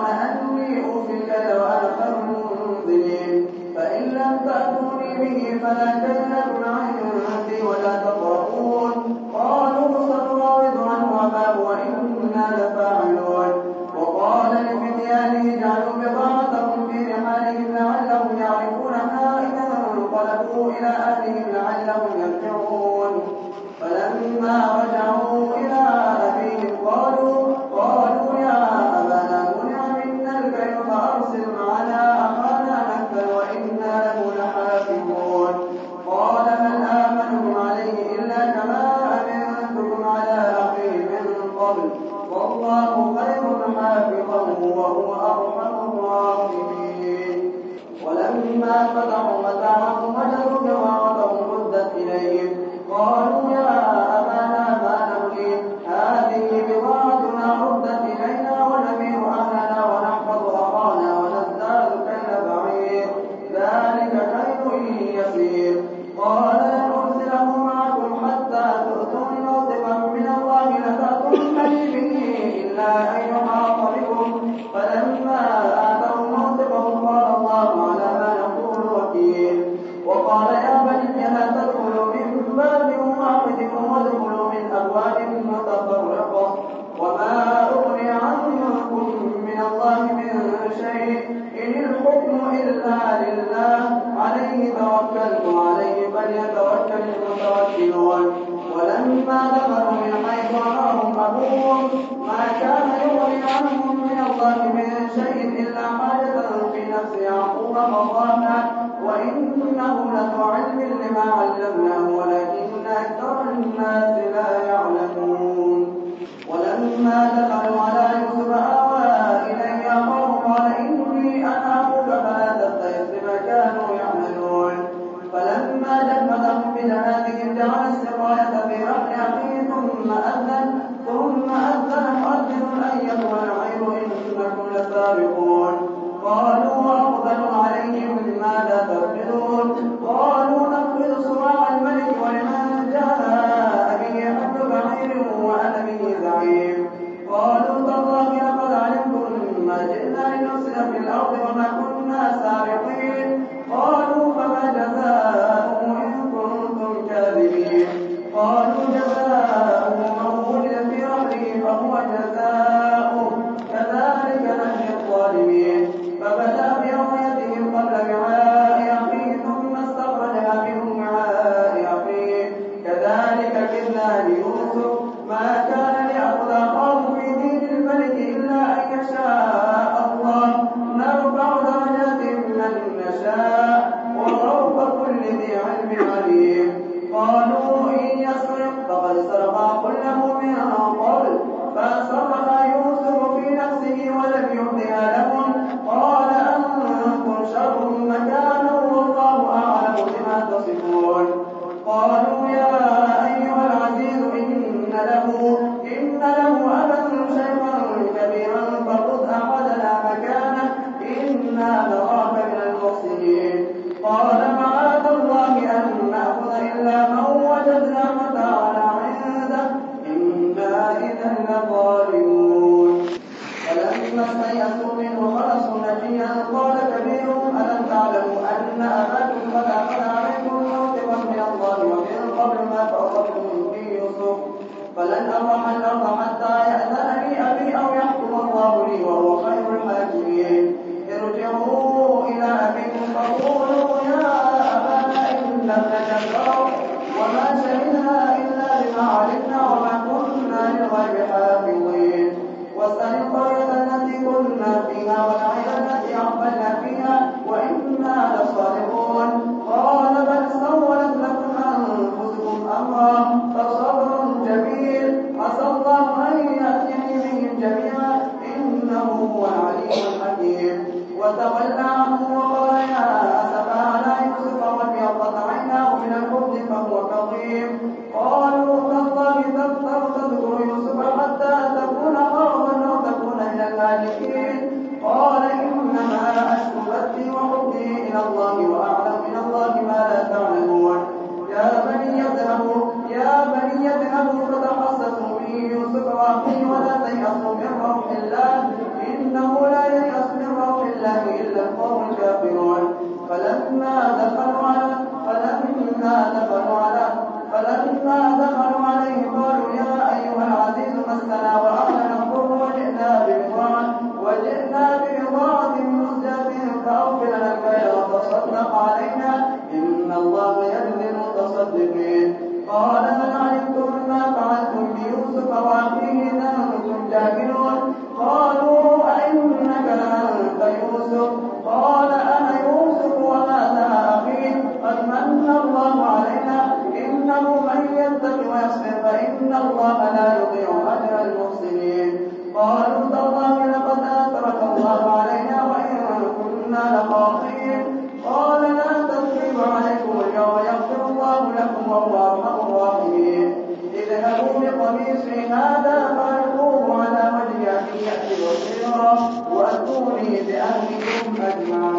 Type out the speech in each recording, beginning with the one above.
فرعون أني أهلك دعاء المنذرين فإن لم تأتوني به فلا تذهبن عندي ولا تقرؤون قال رمضان وإنه لفعلم لما علمناه ولكن أكثر الناس لا يعلمون. ولما دخلوا على يوسف آوى إلي أخاه قال إني أنا أخوك فلا تبتئس بما كانوا يعملون. فلما دخلهم بجنازهم جعل السقاية في رحل أخيه ثم أذن ثم أذن مؤذن أيها العير إنكم لسارقون قالوا وأقبلوا تغفروا وتولى عنه وقال يا أسف على يوسف قد يطلع عيناه من الحزن فهو كظيم. قالوا تالله تفتر تذكر يوسف حتى تكون قرضا أو تكون من الهالكين قال إنما أشكو بثي وحبي إلى الله وأعلم من الله ما لا تعلمون. يا بني اذهبوا يا بني اذهبوا فتحصصوا من يوسف وأخيه ولا تيأسوا من روح الله. الرحمن الرحيم. اذهبوا بقميصي هذا فألقوه على وجه يأتي بصيرا وأتوني بأهلكم أجمعين.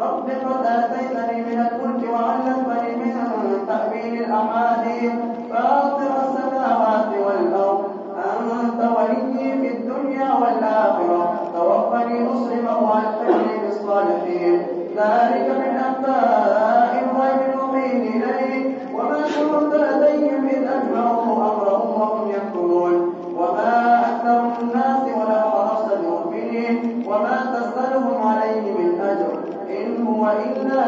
Oh, never 因为。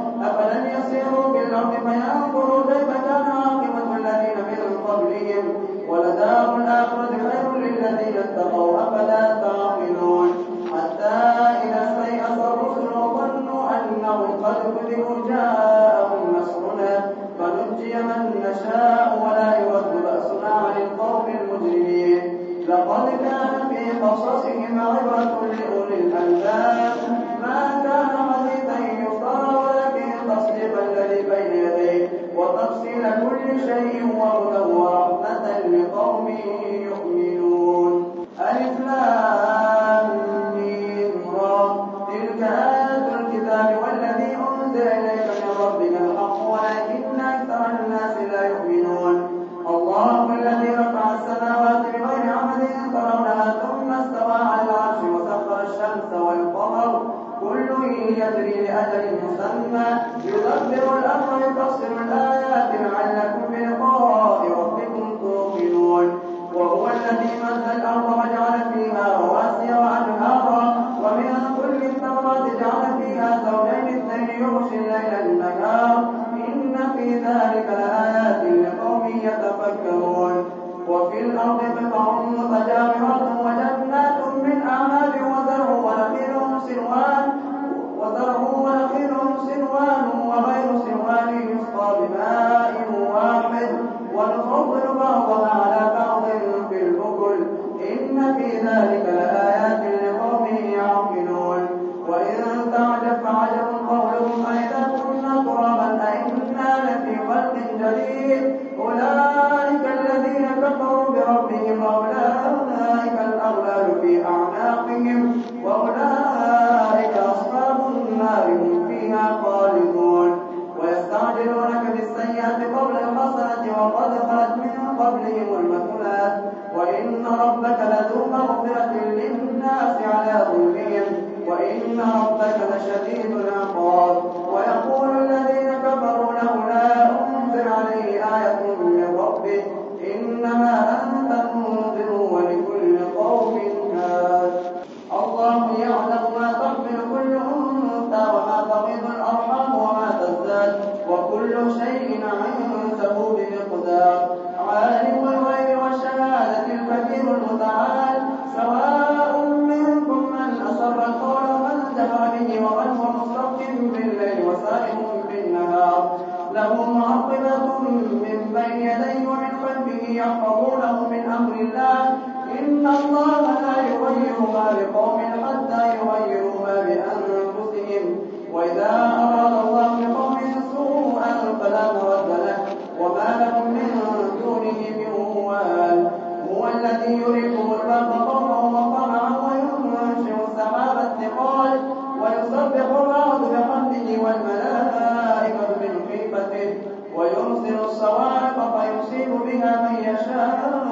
the moment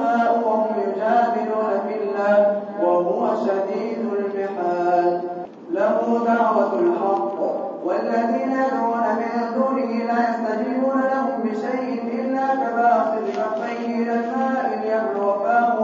ماؤهم يجادلون في الله وهو شديد المحال. لا يستجيبون لهم بشيء إلا كباطل كفيه الماء ليبلغ فاه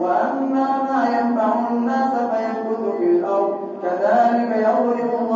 وأما ما ينفع الناس فيمكث في الأرض. كذلك يضرب